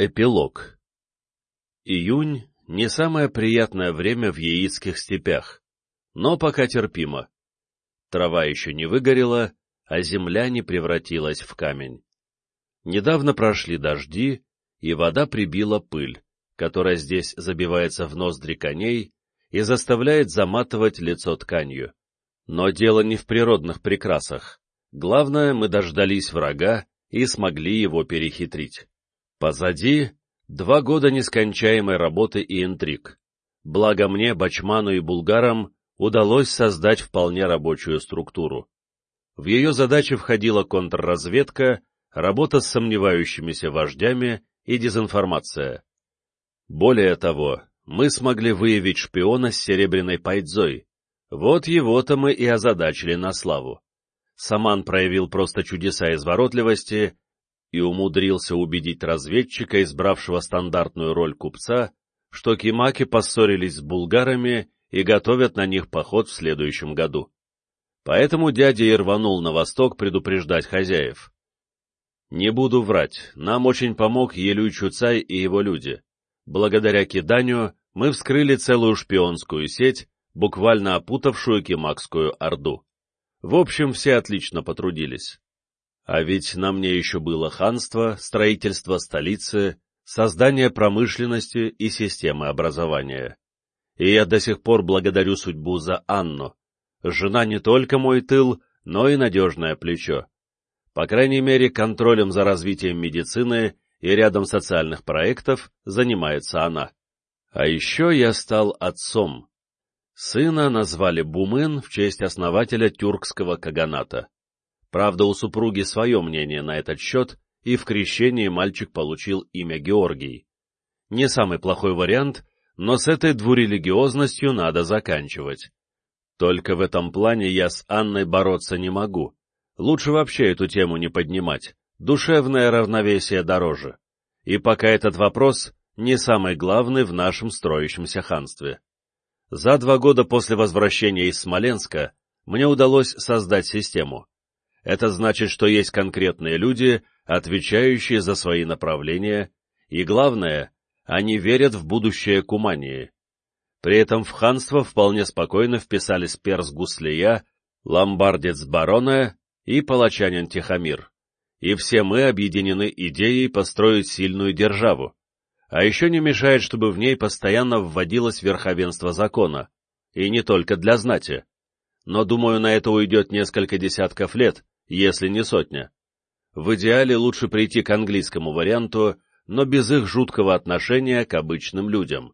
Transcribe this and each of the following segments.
Эпилог Июнь — не самое приятное время в яицких степях, но пока терпимо. Трава еще не выгорела, а земля не превратилась в камень. Недавно прошли дожди, и вода прибила пыль, которая здесь забивается в ноздри коней и заставляет заматывать лицо тканью. Но дело не в природных прекрасах. Главное, мы дождались врага и смогли его перехитрить. Позади два года нескончаемой работы и интриг. Благо мне, Бачману и Булгарам удалось создать вполне рабочую структуру. В ее задачи входила контрразведка, работа с сомневающимися вождями и дезинформация. Более того, мы смогли выявить шпиона с серебряной пайдзой. Вот его-то мы и озадачили на славу. Саман проявил просто чудеса изворотливости и умудрился убедить разведчика, избравшего стандартную роль купца, что кимаки поссорились с булгарами и готовят на них поход в следующем году. Поэтому дядя и рванул на восток предупреждать хозяев. Не буду врать, нам очень помог Елюй Чуцай и его люди. Благодаря киданию мы вскрыли целую шпионскую сеть, буквально опутавшую Кимакскую Орду. В общем, все отлично потрудились. А ведь на мне еще было ханство, строительство столицы, создание промышленности и системы образования. И я до сих пор благодарю судьбу за Анну. Жена не только мой тыл, но и надежное плечо. По крайней мере, контролем за развитием медицины и рядом социальных проектов занимается она. А еще я стал отцом. Сына назвали Бумын в честь основателя тюркского каганата. Правда, у супруги свое мнение на этот счет, и в крещении мальчик получил имя Георгий. Не самый плохой вариант, но с этой двурелигиозностью надо заканчивать. Только в этом плане я с Анной бороться не могу. Лучше вообще эту тему не поднимать, душевное равновесие дороже. И пока этот вопрос не самый главный в нашем строящемся ханстве. За два года после возвращения из Смоленска мне удалось создать систему. Это значит, что есть конкретные люди, отвечающие за свои направления, и главное, они верят в будущее Кумании. При этом в ханство вполне спокойно вписались перс Гуслия, ломбардец Барона и палачанин Тихомир. И все мы объединены идеей построить сильную державу. А еще не мешает, чтобы в ней постоянно вводилось верховенство закона. И не только для знати. Но, думаю, на это уйдет несколько десятков лет, если не сотня. В идеале лучше прийти к английскому варианту, но без их жуткого отношения к обычным людям.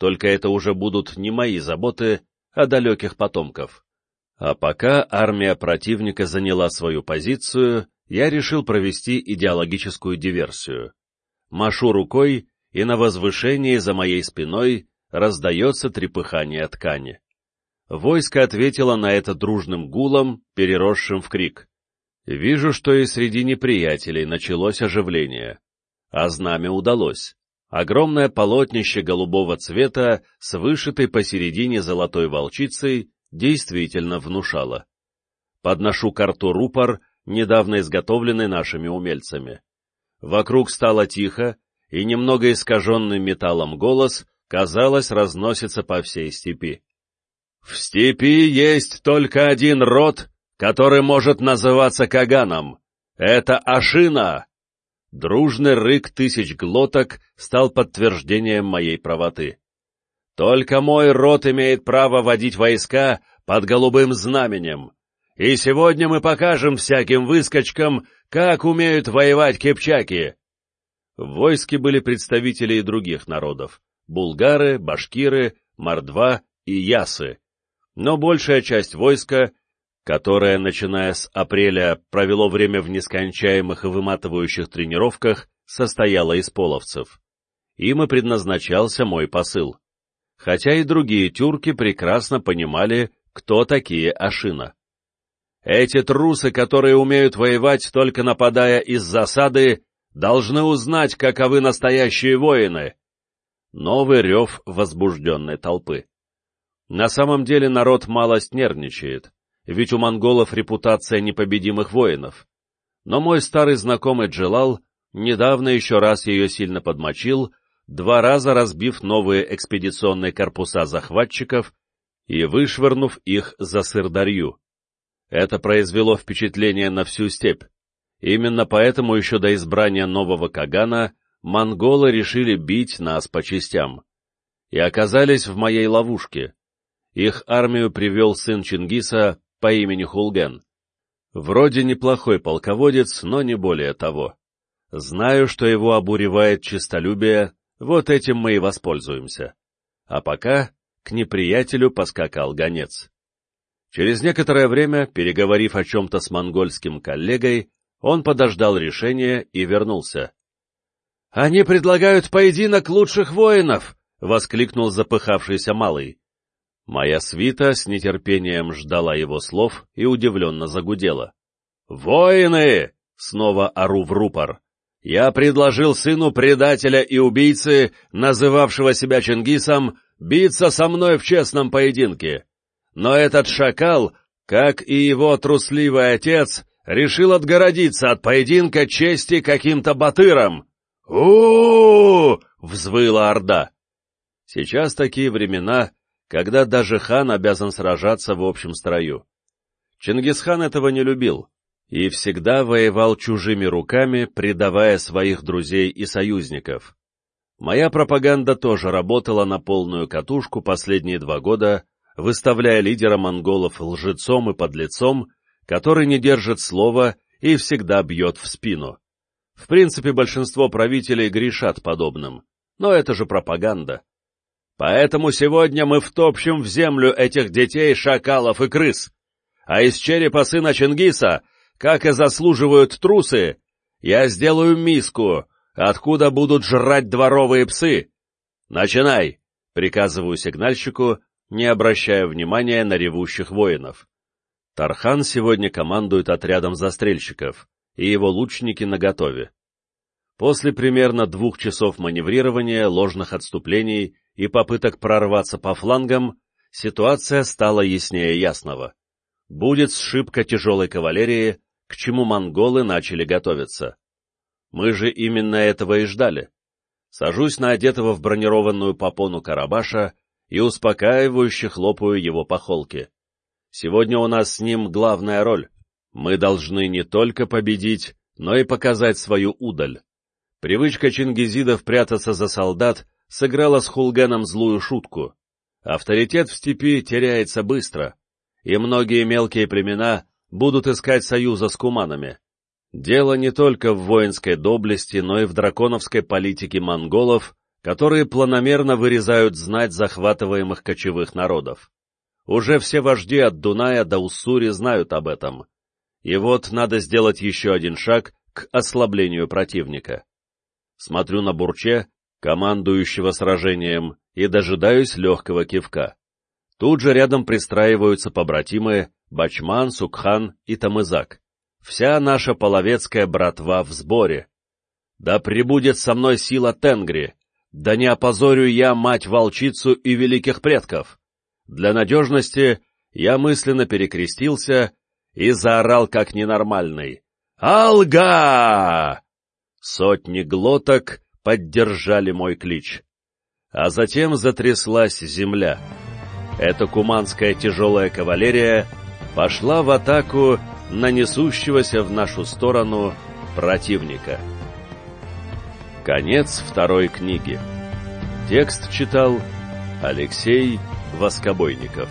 Только это уже будут не мои заботы, а далеких потомков. А пока армия противника заняла свою позицию, я решил провести идеологическую диверсию. Машу рукой, и на возвышении за моей спиной раздается трепыхание ткани. Войско ответило на это дружным гулом, переросшим в крик. Вижу, что и среди неприятелей началось оживление. А знамя удалось. Огромное полотнище голубого цвета с вышитой посередине золотой волчицей действительно внушало. Подношу карту рупор, недавно изготовленный нашими умельцами. Вокруг стало тихо, и немного искаженный металлом голос, казалось, разносится по всей степи. «В степи есть только один род, который может называться Каганом. Это Ашина!» Дружный рык тысяч глоток стал подтверждением моей правоты. «Только мой род имеет право водить войска под голубым знаменем, и сегодня мы покажем всяким выскочкам, как умеют воевать кипчаки!» В войске были представители и других народов — булгары, башкиры, мордва и ясы. Но большая часть войска которое, начиная с апреля, провело время в нескончаемых и выматывающих тренировках, состояло из половцев. Им и предназначался мой посыл. Хотя и другие тюрки прекрасно понимали, кто такие Ашина. Эти трусы, которые умеют воевать, только нападая из засады, должны узнать, каковы настоящие воины. Новый рев возбужденной толпы. На самом деле народ малость нервничает ведь у монголов репутация непобедимых воинов. Но мой старый знакомый Джелал недавно еще раз ее сильно подмочил, два раза разбив новые экспедиционные корпуса захватчиков и вышвырнув их за Сырдарью. Это произвело впечатление на всю степь. Именно поэтому еще до избрания нового Кагана монголы решили бить нас по частям. И оказались в моей ловушке. Их армию привел сын Чингиса по имени Хулген. Вроде неплохой полководец, но не более того. Знаю, что его обуревает честолюбие, вот этим мы и воспользуемся. А пока к неприятелю поскакал гонец. Через некоторое время, переговорив о чем-то с монгольским коллегой, он подождал решения и вернулся. — Они предлагают поединок лучших воинов! — воскликнул запыхавшийся малый. Моя свита с нетерпением ждала его слов и удивленно загудела. «Воины!» — снова ору в рупор. «Я предложил сыну предателя и убийцы, называвшего себя Чингисом, биться со мной в честном поединке. Но этот шакал, как и его трусливый отец, решил отгородиться от поединка чести каким-то батыром. у, -у, -у, взвыла орда. Сейчас такие времена, когда даже хан обязан сражаться в общем строю. Чингисхан этого не любил и всегда воевал чужими руками, предавая своих друзей и союзников. Моя пропаганда тоже работала на полную катушку последние два года, выставляя лидера монголов лжецом и подлецом, который не держит слова и всегда бьет в спину. В принципе, большинство правителей грешат подобным, но это же пропаганда. Поэтому сегодня мы втопчем в землю этих детей, шакалов и крыс. А из черепа сына Чингиса, как и заслуживают трусы, я сделаю миску, откуда будут жрать дворовые псы. Начинай, приказываю сигнальщику, не обращая внимания на ревущих воинов. Тархан сегодня командует отрядом застрельщиков, и его лучники наготове. После примерно двух часов маневрирования, ложных отступлений и попыток прорваться по флангам, ситуация стала яснее ясного. Будет сшибка тяжелой кавалерии, к чему монголы начали готовиться. Мы же именно этого и ждали. Сажусь на одетого в бронированную попону Карабаша и успокаивающе хлопаю его по холке. Сегодня у нас с ним главная роль. Мы должны не только победить, но и показать свою удаль. Привычка чингизидов прятаться за солдат сыграла с Хулганом злую шутку. Авторитет в степи теряется быстро, и многие мелкие племена будут искать союза с куманами. Дело не только в воинской доблести, но и в драконовской политике монголов, которые планомерно вырезают знать захватываемых кочевых народов. Уже все вожди от Дуная до Уссури знают об этом. И вот надо сделать еще один шаг к ослаблению противника. Смотрю на Бурче, командующего сражением, и дожидаюсь легкого кивка. Тут же рядом пристраиваются побратимы Бачман, Сукхан и Тамызак. Вся наша половецкая братва в сборе. Да прибудет со мной сила Тенгри, да не опозорю я мать-волчицу и великих предков. Для надежности я мысленно перекрестился и заорал как ненормальный. «Алга!» Сотни глоток поддержали мой клич. А затем затряслась земля. Эта куманская тяжелая кавалерия пошла в атаку на несущегося в нашу сторону противника. Конец второй книги. Текст читал Алексей Воскобойников.